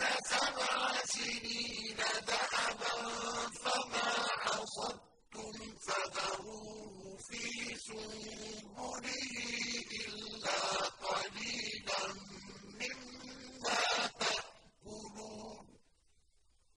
يَعْمَلُونَ سَبْعَ سِنِينَ دَأَبًا فَمَا حَصَدتُّمْ